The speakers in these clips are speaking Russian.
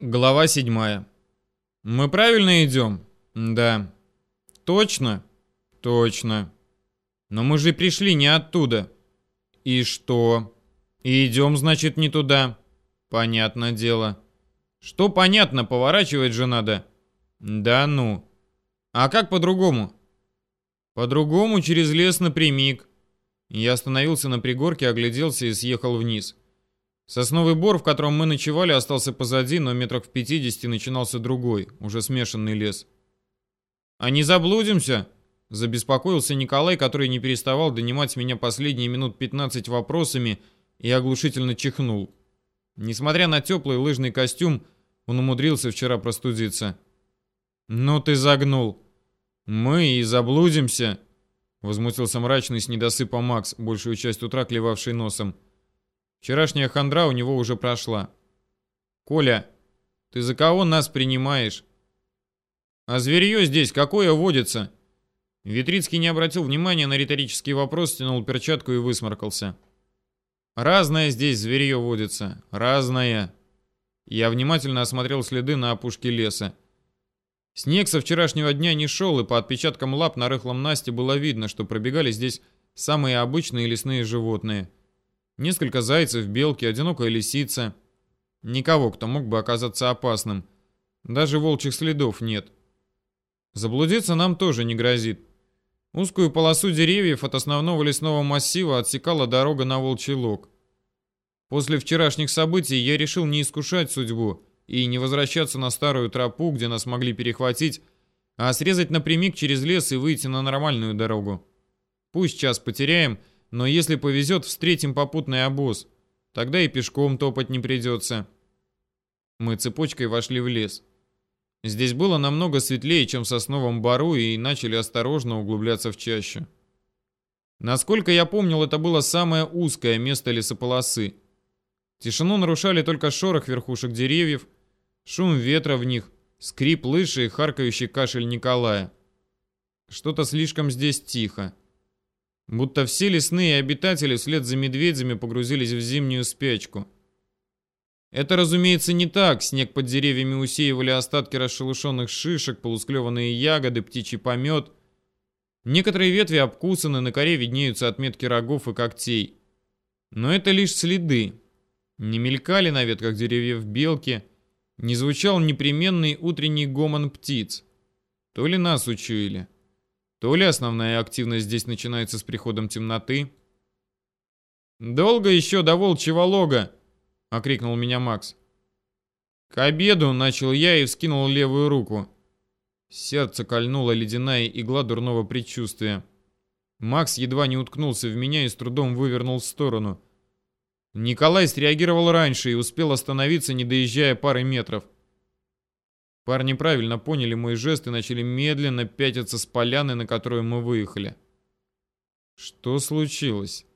Глава седьмая. Мы правильно идем? Да. Точно? Точно. Но мы же пришли не оттуда. И что? И идем, значит, не туда. Понятно дело. Что понятно, поворачивать же надо. Да ну. А как по-другому? По-другому через лес напрямик. Я остановился на пригорке, огляделся и съехал вниз. Сосновый бор, в котором мы ночевали, остался позади, но метрах в пятидесяти начинался другой, уже смешанный лес. «А не заблудимся?» – забеспокоился Николай, который не переставал донимать меня последние минут 15 вопросами и оглушительно чихнул. Несмотря на теплый лыжный костюм, он умудрился вчера простудиться. «Ну ты загнул!» «Мы и заблудимся!» – возмутился мрачный с недосыпа Макс, большую часть утра клевавший носом. Вчерашняя хандра у него уже прошла. «Коля, ты за кого нас принимаешь?» «А зверье здесь какое водится?» Витрицкий не обратил внимания на риторический вопрос, стянул перчатку и высморкался. «Разное здесь зверье водится. Разное». Я внимательно осмотрел следы на опушке леса. Снег со вчерашнего дня не шел, и по отпечаткам лап на рыхлом Насте было видно, что пробегали здесь самые обычные лесные животные – Несколько зайцев, белки, одинокая лисица. Никого, кто мог бы оказаться опасным. Даже волчьих следов нет. Заблудиться нам тоже не грозит. Узкую полосу деревьев от основного лесного массива отсекала дорога на Волчий Лог. После вчерашних событий я решил не искушать судьбу и не возвращаться на старую тропу, где нас могли перехватить, а срезать напрямик через лес и выйти на нормальную дорогу. Пусть час потеряем, но если повезет, встретим попутный обоз. Тогда и пешком топать не придется. Мы цепочкой вошли в лес. Здесь было намного светлее, чем в сосновом бару, и начали осторожно углубляться в чащу. Насколько я помнил, это было самое узкое место лесополосы. Тишину нарушали только шорох верхушек деревьев, шум ветра в них, скрип лыжи и харкающий кашель Николая. Что-то слишком здесь тихо. Будто все лесные обитатели вслед за медведями погрузились в зимнюю спячку. Это, разумеется, не так. Снег под деревьями усеивали остатки расшелушенных шишек, полусклеванные ягоды, птичий помет. Некоторые ветви обкусаны, на коре виднеются отметки рогов и когтей. Но это лишь следы. Не мелькали на ветках деревьев белки, не звучал непременный утренний гомон птиц. То ли нас учуяли, то ли основная активность здесь начинается с приходом темноты. «Долго еще до волчьего лога!» — окрикнул меня Макс. «К обеду!» — начал я и вскинул левую руку. Сердце кольнула ледяная игла дурного предчувствия. Макс едва не уткнулся в меня и с трудом вывернул в сторону. Николай среагировал раньше и успел остановиться, не доезжая пары метров. Парни правильно поняли мой жест и начали медленно пятиться с поляны, на которую мы выехали. Что случилось?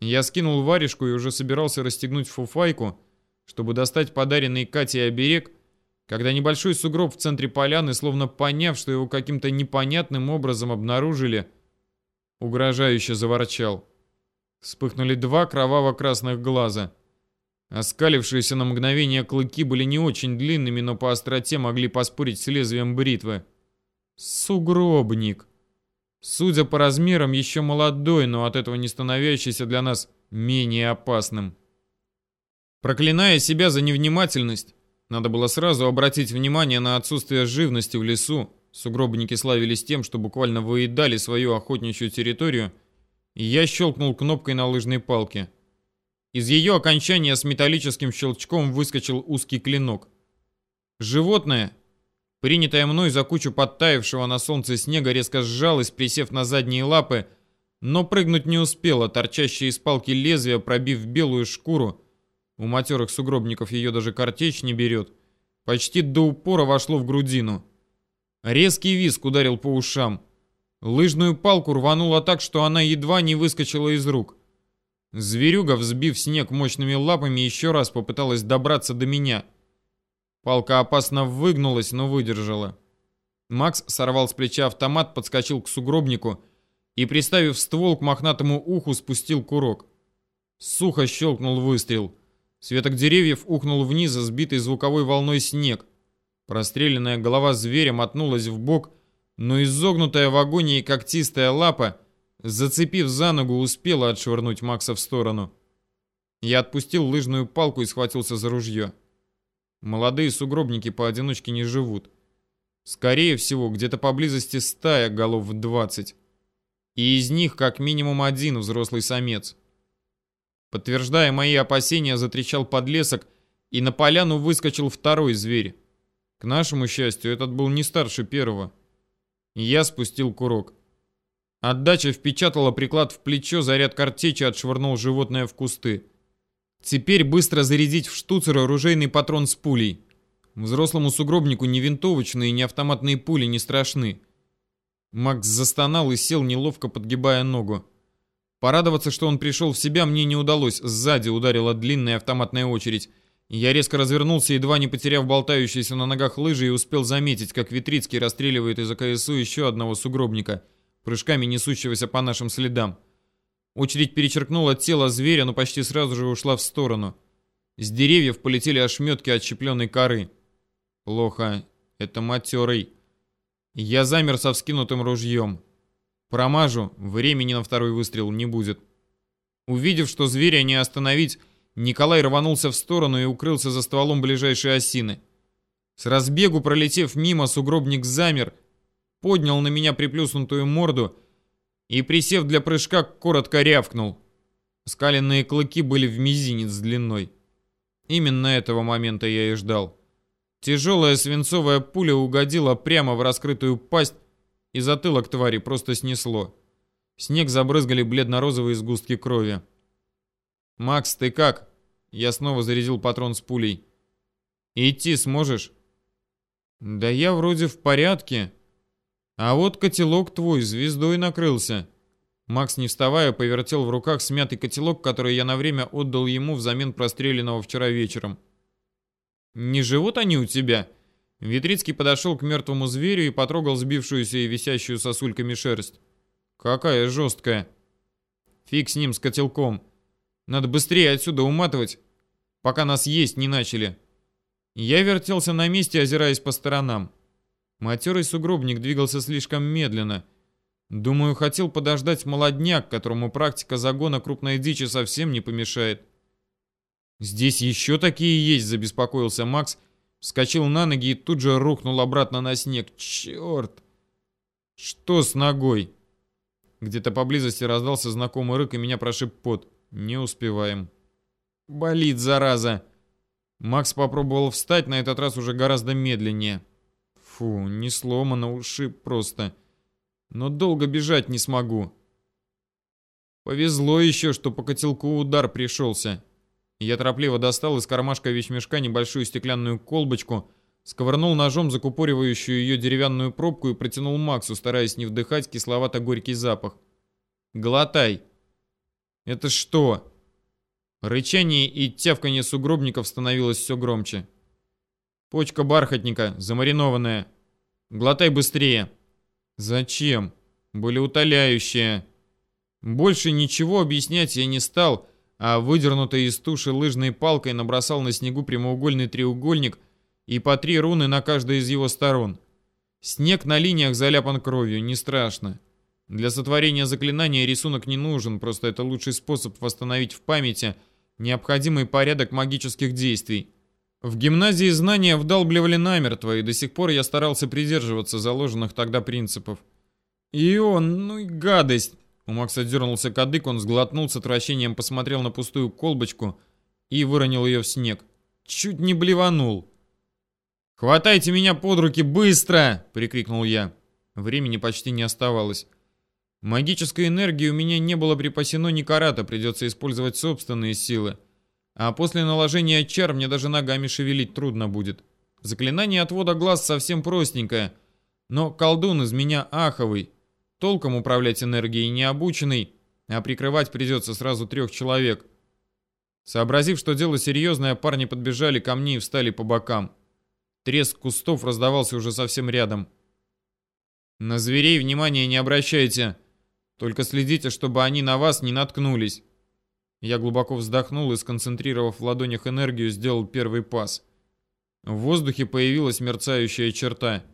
Я скинул варежку и уже собирался расстегнуть фуфайку, чтобы достать подаренный Кате оберег, когда небольшой сугроб в центре поляны, словно поняв, что его каким-то непонятным образом обнаружили, угрожающе заворчал. Вспыхнули два кроваво-красных глаза — Оскалившиеся на мгновение клыки были не очень длинными, но по остроте могли поспорить с лезвием бритвы. Сугробник. Судя по размерам, еще молодой, но от этого не становящийся для нас менее опасным. Проклиная себя за невнимательность, надо было сразу обратить внимание на отсутствие живности в лесу. Сугробники славились тем, что буквально выедали свою охотничью территорию, и я щелкнул кнопкой на лыжной палке. Из ее окончания с металлическим щелчком выскочил узкий клинок. Животное, принятое мной за кучу подтаявшего на солнце снега, резко сжалось, присев на задние лапы, но прыгнуть не успело, торчащее из палки лезвие, пробив белую шкуру, у матерых сугробников ее даже картечь не берет, почти до упора вошло в грудину. Резкий визг ударил по ушам. Лыжную палку рвануло так, что она едва не выскочила из рук. Зверюга, взбив снег мощными лапами, еще раз попыталась добраться до меня. Палка опасно выгнулась, но выдержала. Макс сорвал с плеча автомат, подскочил к сугробнику и, приставив ствол к мохнатому уху, спустил курок. Сухо щелкнул выстрел. С веток деревьев ухнул вниз, сбитый звуковой волной снег. Простреленная голова зверя мотнулась в бок, но изогнутая в агонии когтистая лапа, зацепив за ногу, успела отшвырнуть Макса в сторону. Я отпустил лыжную палку и схватился за ружье. Молодые сугробники поодиночке не живут. Скорее всего, где-то поблизости стая голов в 20. И из них как минимум один взрослый самец. Подтверждая мои опасения, затрещал подлесок, и на поляну выскочил второй зверь. К нашему счастью, этот был не старше первого. Я спустил курок. Отдача впечатала приклад в плечо, заряд картечи отшвырнул животное в кусты. Теперь быстро зарядить в штуцер оружейный патрон с пулей. Взрослому сугробнику ни винтовочные, ни автоматные пули не страшны. Макс застонал и сел, неловко подгибая ногу. Порадоваться, что он пришел в себя, мне не удалось. Сзади ударила длинная автоматная очередь. Я резко развернулся, едва не потеряв болтающиеся на ногах лыжи, и успел заметить, как Витрицкий расстреливает из АКСУ еще одного сугробника, прыжками несущегося по нашим следам. Очередь перечеркнула тело зверя, но почти сразу же ушла в сторону. С деревьев полетели ошметки отщепленной коры. Плохо. Это матерый. Я замер со вскинутым ружьем. Промажу, времени на второй выстрел не будет. Увидев, что зверя не остановить, Николай рванулся в сторону и укрылся за стволом ближайшей осины. С разбегу пролетев мимо, сугробник замер, поднял на меня приплюснутую морду и, присев для прыжка, коротко рявкнул. Скаленные клыки были в мизинец длиной. Именно этого момента я и ждал. Тяжелая свинцовая пуля угодила прямо в раскрытую пасть, и затылок твари просто снесло. Снег забрызгали бледно-розовые сгустки крови. «Макс, ты как?» Я снова зарядил патрон с пулей. «Идти сможешь?» «Да я вроде в порядке», а вот котелок твой звездой накрылся. Макс, не вставая, повертел в руках смятый котелок, который я на время отдал ему взамен простреленного вчера вечером. «Не живут они у тебя?» Витрицкий подошел к мертвому зверю и потрогал сбившуюся и висящую сосульками шерсть. «Какая жесткая!» «Фиг с ним, с котелком. Надо быстрее отсюда уматывать, пока нас есть не начали». Я вертелся на месте, озираясь по сторонам. Матерый сугробник двигался слишком медленно. Думаю, хотел подождать молодняк, которому практика загона крупной дичи совсем не помешает. «Здесь еще такие есть», — забеспокоился Макс, вскочил на ноги и тут же рухнул обратно на снег. «Черт!» «Что с ногой?» Где-то поблизости раздался знакомый рык, и меня прошиб пот. «Не успеваем». «Болит, зараза!» Макс попробовал встать, на этот раз уже гораздо медленнее. Фу, не сломано, ушиб просто. Но долго бежать не смогу. Повезло еще, что по котелку удар пришелся. Я торопливо достал из кармашка вещмешка небольшую стеклянную колбочку, сковырнул ножом закупоривающую ее деревянную пробку и протянул Максу, стараясь не вдыхать кисловато-горький запах. «Глотай!» «Это что?» Рычание и тявканье сугробников становилось все громче. Почка бархатника, замаринованная. Глотай быстрее. Зачем? Были утоляющие. Больше ничего объяснять я не стал, а выдернутой из туши лыжной палкой набросал на снегу прямоугольный треугольник и по три руны на каждой из его сторон. Снег на линиях заляпан кровью, не страшно. Для сотворения заклинания рисунок не нужен, просто это лучший способ восстановить в памяти необходимый порядок магических действий. В гимназии знания вдалбливали намертво, и до сих пор я старался придерживаться заложенных тогда принципов. И он, ну и гадость. У Макса дернулся кадык, он сглотнул с отвращением, посмотрел на пустую колбочку и выронил ее в снег. Чуть не блеванул. «Хватайте меня под руки, быстро!» — прикрикнул я. Времени почти не оставалось. Магической энергии у меня не было припасено ни карата, придется использовать собственные силы. А после наложения чар мне даже ногами шевелить трудно будет. Заклинание отвода глаз совсем простенькое, но колдун из меня аховый. Толком управлять энергией не обученный, а прикрывать придется сразу трех человек. Сообразив, что дело серьезное, парни подбежали ко мне и встали по бокам. Треск кустов раздавался уже совсем рядом. На зверей внимания не обращайте. Только следите, чтобы они на вас не наткнулись. Я глубоко вздохнул и, сконцентрировав в ладонях энергию, сделал первый пас. В воздухе появилась мерцающая черта.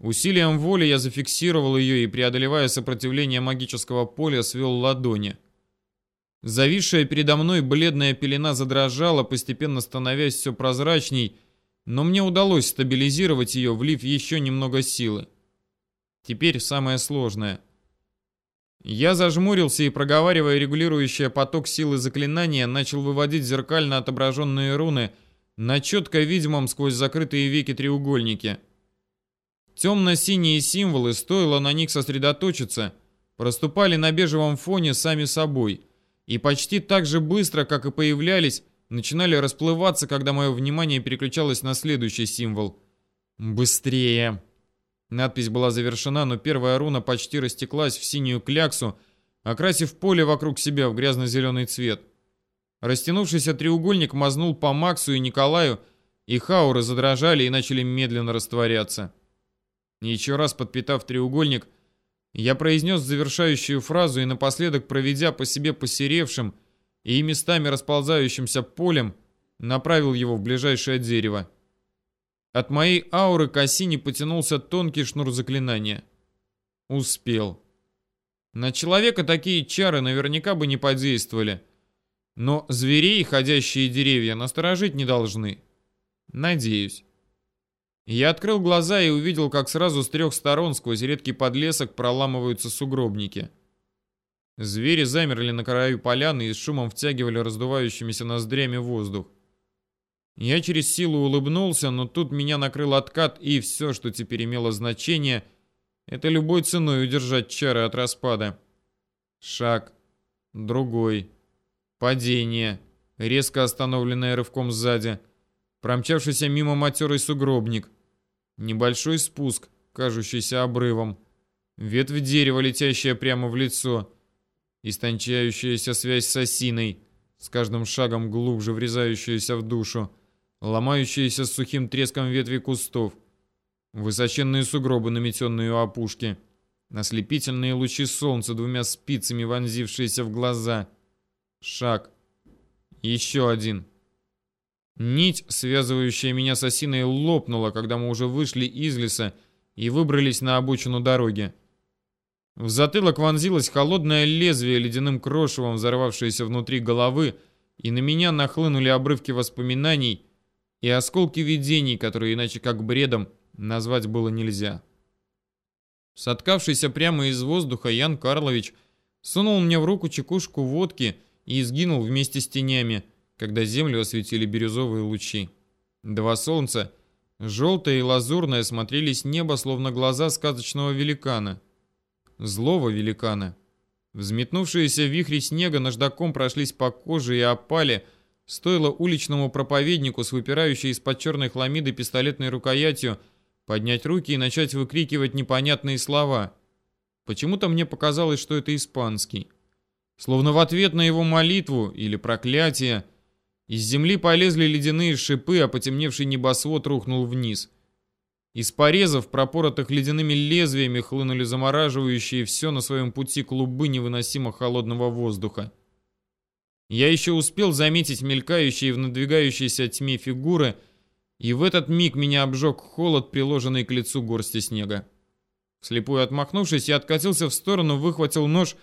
Усилием воли я зафиксировал ее и, преодолевая сопротивление магического поля, свел ладони. Зависшая передо мной бледная пелена задрожала, постепенно становясь все прозрачней, но мне удалось стабилизировать ее, влив еще немного силы. Теперь самое сложное — я зажмурился и, проговаривая регулирующее поток силы заклинания, начал выводить зеркально отображенные руны на четко видимом сквозь закрытые веки треугольнике. Темно-синие символы, стоило на них сосредоточиться, проступали на бежевом фоне сами собой и почти так же быстро, как и появлялись, начинали расплываться, когда мое внимание переключалось на следующий символ. «Быстрее!» Надпись была завершена, но первая руна почти растеклась в синюю кляксу, окрасив поле вокруг себя в грязно-зеленый цвет. Растянувшийся треугольник мазнул по Максу и Николаю, и хауры задрожали и начали медленно растворяться. Еще раз подпитав треугольник, я произнес завершающую фразу и напоследок, проведя по себе посеревшим и местами расползающимся полем, направил его в ближайшее дерево. От моей ауры к осине потянулся тонкий шнур заклинания. Успел. На человека такие чары наверняка бы не подействовали. Но зверей, ходящие деревья, насторожить не должны. Надеюсь. Я открыл глаза и увидел, как сразу с трех сторон сквозь редкий подлесок проламываются сугробники. Звери замерли на краю поляны и с шумом втягивали раздувающимися ноздрями воздух. Я через силу улыбнулся, но тут меня накрыл откат, и все, что теперь имело значение, это любой ценой удержать чары от распада. Шаг. Другой. Падение. Резко остановленное рывком сзади. Промчавшийся мимо матерый сугробник. Небольшой спуск, кажущийся обрывом. Ветвь дерева, летящая прямо в лицо. Истончающаяся связь с осиной, с каждым шагом глубже врезающаяся в душу ломающиеся с сухим треском ветви кустов, высоченные сугробы, наметенные у опушки, ослепительные лучи солнца двумя спицами, вонзившиеся в глаза. Шаг. Еще один. Нить, связывающая меня с осиной, лопнула, когда мы уже вышли из леса и выбрались на обочину дороги. В затылок вонзилось холодное лезвие ледяным крошевом, взорвавшееся внутри головы, и на меня нахлынули обрывки воспоминаний, и осколки видений, которые иначе как бредом назвать было нельзя. Соткавшийся прямо из воздуха Ян Карлович сунул мне в руку чекушку водки и изгинул вместе с тенями, когда землю осветили бирюзовые лучи. Два солнца, желтое и лазурное, смотрели с неба, словно глаза сказочного великана. Злого великана. Взметнувшиеся вихри снега наждаком прошлись по коже и опали, Стоило уличному проповеднику с выпирающей из-под черной хламиды пистолетной рукоятью поднять руки и начать выкрикивать непонятные слова. Почему-то мне показалось, что это испанский. Словно в ответ на его молитву или проклятие из земли полезли ледяные шипы, а потемневший небосвод рухнул вниз. Из порезов, пропоротых ледяными лезвиями, хлынули замораживающие все на своем пути клубы невыносимо холодного воздуха. Я еще успел заметить мелькающие в надвигающейся тьме фигуры, и в этот миг меня обжег холод, приложенный к лицу горсти снега. Слепую отмахнувшись, я откатился в сторону, выхватил нож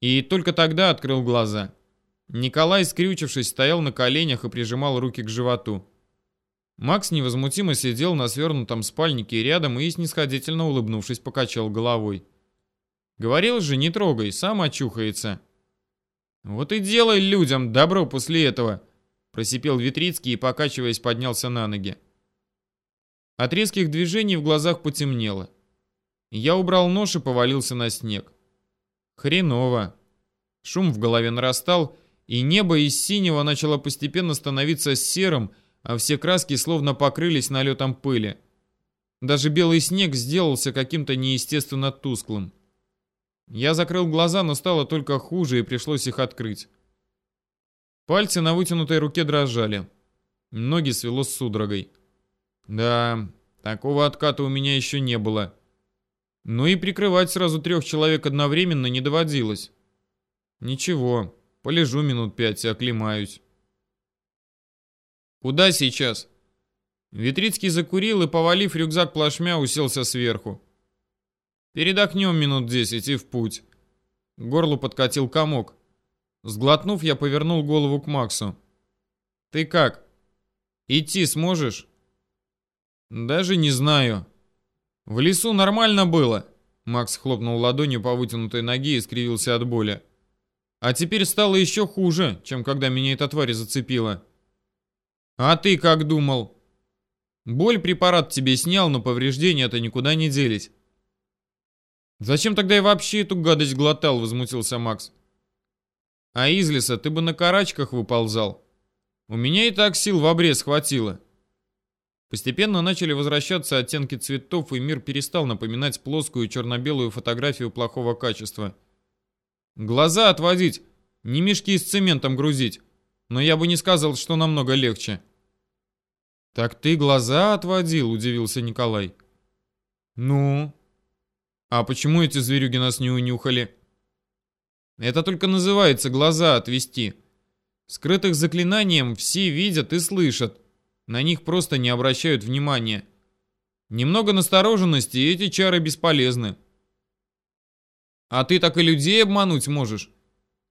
и только тогда открыл глаза. Николай, скрючившись, стоял на коленях и прижимал руки к животу. Макс невозмутимо сидел на свернутом спальнике рядом и, снисходительно улыбнувшись, покачал головой. «Говорил же, не трогай, сам очухается». «Вот и делай людям добро после этого!» Просипел Витрицкий и, покачиваясь, поднялся на ноги. От резких движений в глазах потемнело. Я убрал нож и повалился на снег. Хреново. Шум в голове нарастал, и небо из синего начало постепенно становиться серым, а все краски словно покрылись налетом пыли. Даже белый снег сделался каким-то неестественно тусклым. Я закрыл глаза, но стало только хуже, и пришлось их открыть. Пальцы на вытянутой руке дрожали. Ноги свело с судорогой. Да, такого отката у меня еще не было. Ну и прикрывать сразу трех человек одновременно не доводилось. Ничего, Полежу минут пять и оклемаюсь. Куда сейчас? Витрицкий закурил и, повалив рюкзак плашмя, уселся сверху. Передохнем минут десять и в путь. К горлу подкатил комок. Сглотнув, я повернул голову к Максу. «Ты как? Идти сможешь?» «Даже не знаю. В лесу нормально было». Макс хлопнул ладонью по вытянутой ноге и скривился от боли. «А теперь стало еще хуже, чем когда меня эта тварь зацепила». «А ты как думал?» «Боль препарат тебе снял, но повреждения-то никуда не делись». «Зачем тогда я вообще эту гадость глотал?» — возмутился Макс. «А из леса ты бы на карачках выползал. У меня и так сил в обрез хватило». Постепенно начали возвращаться оттенки цветов, и мир перестал напоминать плоскую черно-белую фотографию плохого качества. Глаза отводить, не мешки с цементом грузить, но я бы не сказал, что намного легче. «Так ты глаза отводил?» – удивился Николай. «Ну?» «А почему эти зверюги нас не унюхали?» «Это только называется глаза отвести. Скрытых заклинанием все видят и слышат. На них просто не обращают внимания. Немного настороженности, и эти чары бесполезны. А ты так и людей обмануть можешь.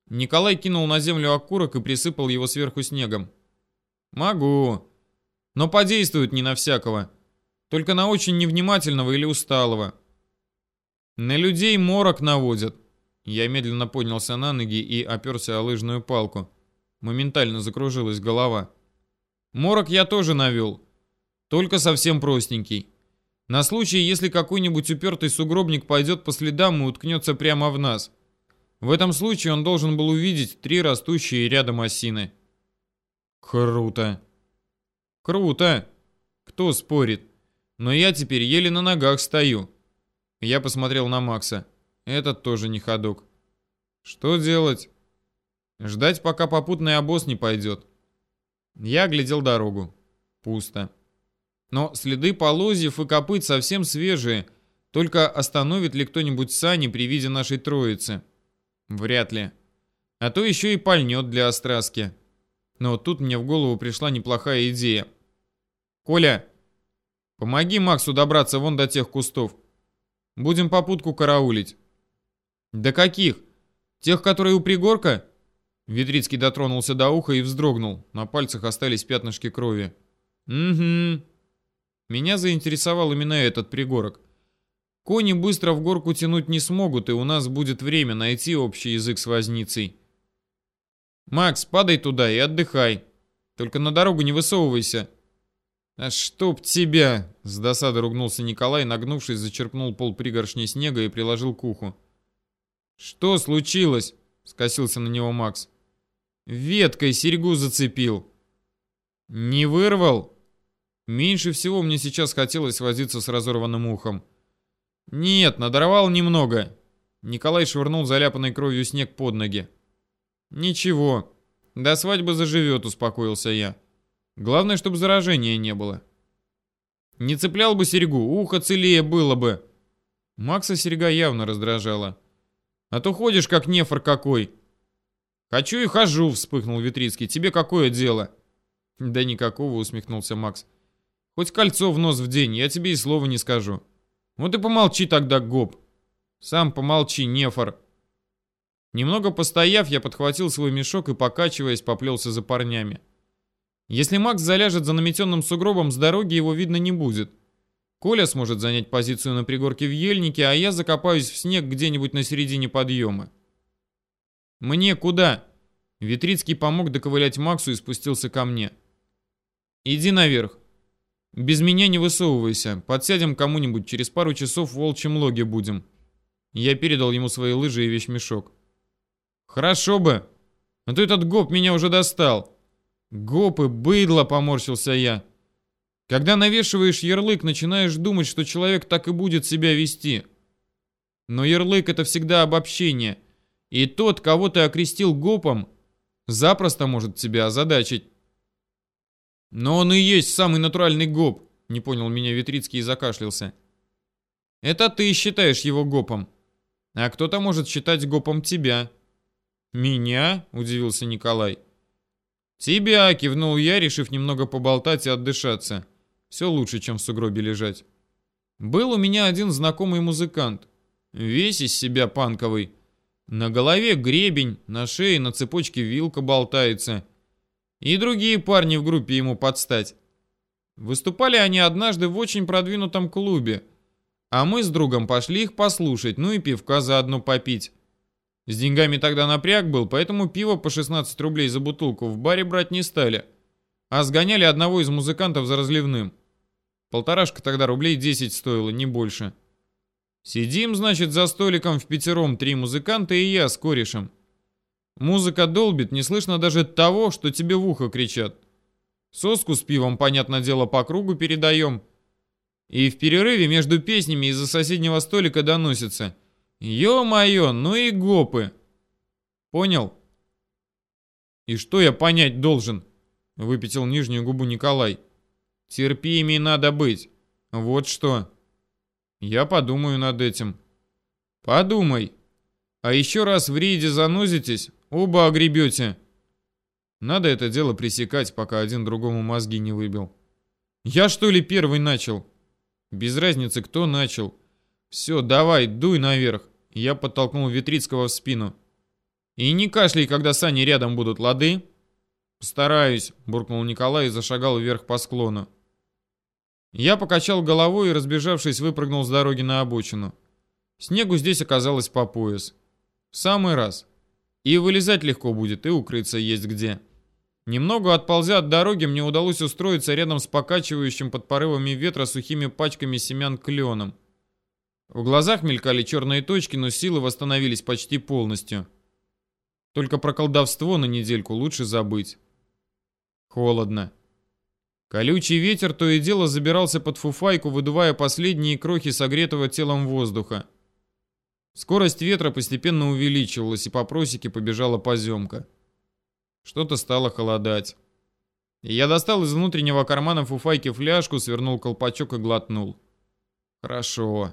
Николай кинул на землю окурок и присыпал его сверху снегом. Могу. Но подействует не на всякого. Только на очень невнимательного или усталого. На людей морок наводят. Я медленно поднялся на ноги и оперся о лыжную палку. Моментально закружилась голова. Морок я тоже навел. Только совсем простенький. На случай, если какой-нибудь упертый сугробник пойдет по следам и уткнется прямо в нас. В этом случае он должен был увидеть три растущие рядом осины. Круто. Круто. Кто спорит? Но я теперь еле на ногах стою. Я посмотрел на Макса. Этот тоже не ходок. Что делать? Ждать, пока попутный обоз не пойдет. Я глядел дорогу. Пусто. Но следы полозьев и копыт совсем свежие. Только остановит ли кто-нибудь сани при виде нашей троицы? Вряд ли. А то еще и пальнет для остраски. Но тут мне в голову пришла неплохая идея. «Коля, помоги Максу добраться вон до тех кустов. Будем попутку караулить». «До каких? Тех, которые у пригорка?» Ветрицкий дотронулся до уха и вздрогнул. На пальцах остались пятнышки крови. «Угу». Меня заинтересовал именно этот пригорок. Кони быстро в горку тянуть не смогут, и у нас будет время найти общий язык с возницей. «Макс, падай туда и отдыхай. Только на дорогу не высовывайся». «А чтоб тебя!» — с досады ругнулся Николай, нагнувшись, зачерпнул пол пригоршни снега и приложил к уху. «Что случилось?» — скосился на него Макс. Веткой серьгу зацепил. Не вырвал? Меньше всего мне сейчас хотелось возиться с разорванным ухом. Нет, надорвал немного. Николай швырнул заляпанной кровью снег под ноги. Ничего, до свадьбы заживет, успокоился я. Главное, чтобы заражения не было. Не цеплял бы серьгу, ухо целее было бы. Макса серьга явно раздражала. А то ходишь как нефор какой. «Хочу и хожу», — вспыхнул Витрицкий. «Тебе какое дело?» «Да никакого», — усмехнулся Макс. «Хоть кольцо в нос в день, я тебе и слова не скажу». «Вот и помолчи тогда, гоп». «Сам помолчи, нефор». Немного постояв, я подхватил свой мешок и, покачиваясь, поплелся за парнями. Если Макс заляжет за наметенным сугробом, с дороги его видно не будет. Коля сможет занять позицию на пригорке в ельнике, а я закопаюсь в снег где-нибудь на середине подъема. «Мне куда?» Витрицкий помог доковылять Максу и спустился ко мне. «Иди наверх. Без меня не высовывайся. Подсядем кому-нибудь, через пару часов в волчьем логе будем». Я передал ему свои лыжи и вещмешок. «Хорошо бы. А то этот гоп меня уже достал». «Гоп и быдло», — поморщился я. «Когда навешиваешь ярлык, начинаешь думать, что человек так и будет себя вести». Но ярлык — это всегда обобщение — и тот, кого ты окрестил гопом, запросто может тебя озадачить. Но он и есть самый натуральный гоп, не понял меня Витрицкий и закашлялся. Это ты считаешь его гопом. А кто-то может считать гопом тебя. «Меня?» — удивился Николай. «Тебя!» — кивнул я, решив немного поболтать и отдышаться. Все лучше, чем в сугробе лежать. Был у меня один знакомый музыкант. Весь из себя панковый. На голове гребень, на шее на цепочке вилка болтается. И другие парни в группе ему подстать. Выступали они однажды в очень продвинутом клубе. А мы с другом пошли их послушать, ну и пивка заодно попить. С деньгами тогда напряг был, поэтому пиво по 16 рублей за бутылку в баре брать не стали. А сгоняли одного из музыкантов за разливным. Полторашка тогда рублей 10 стоило, не больше. Сидим, значит, за столиком в пятером три музыканта и я с корешем. Музыка долбит, не слышно даже того, что тебе в ухо кричат. Соску с пивом, понятное дело, по кругу передаем. И в перерыве между песнями из-за соседнего столика доносится. Ё-моё, ну и гопы. Понял? И что я понять должен? Выпятил нижнюю губу Николай. Терпимей надо быть. Вот что. Я подумаю над этим. Подумай. А еще раз в рейде занозитесь, оба огребете. Надо это дело пресекать, пока один другому мозги не выбил. Я что ли первый начал? Без разницы, кто начал. Все, давай, дуй наверх. Я подтолкнул Витрицкого в спину. И не кашляй, когда сани рядом будут, лады? Постараюсь, буркнул Николай и зашагал вверх по склону. Я покачал головой и, разбежавшись, выпрыгнул с дороги на обочину. Снегу здесь оказалось по пояс. В самый раз. И вылезать легко будет, и укрыться есть где. Немного отползя от дороги, мне удалось устроиться рядом с покачивающим под порывами ветра сухими пачками семян кленом. В глазах мелькали черные точки, но силы восстановились почти полностью. Только про колдовство на недельку лучше забыть. Холодно. Колючий ветер то и дело забирался под фуфайку, выдувая последние крохи согретого телом воздуха. Скорость ветра постепенно увеличивалась, и по просеке побежала поземка. Что-то стало холодать. я достал из внутреннего кармана фуфайки фляжку, свернул колпачок и глотнул. Хорошо.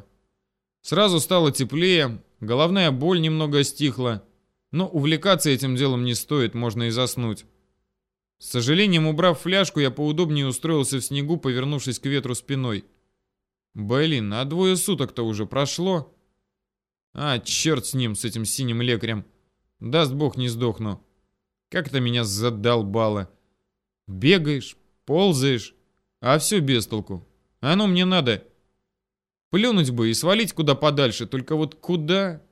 Сразу стало теплее, головная боль немного стихла. Но увлекаться этим делом не стоит, можно и заснуть. С сожалением, убрав фляжку, я поудобнее устроился в снегу, повернувшись к ветру спиной. Блин, а двое суток-то уже прошло. А, черт с ним, с этим синим лекарем. Даст бог, не сдохну. Как это меня задолбало. Бегаешь, ползаешь, а все без толку. Оно мне надо. Плюнуть бы и свалить куда подальше, только вот куда?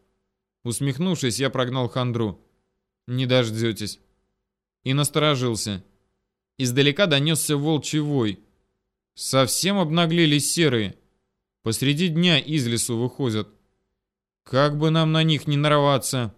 Усмехнувшись, я прогнал хандру. Не дождетесь. И насторожился. Издалека донесся волчий вой. Совсем обнаглели серые. Посреди дня из лесу выходят. Как бы нам на них не нарваться.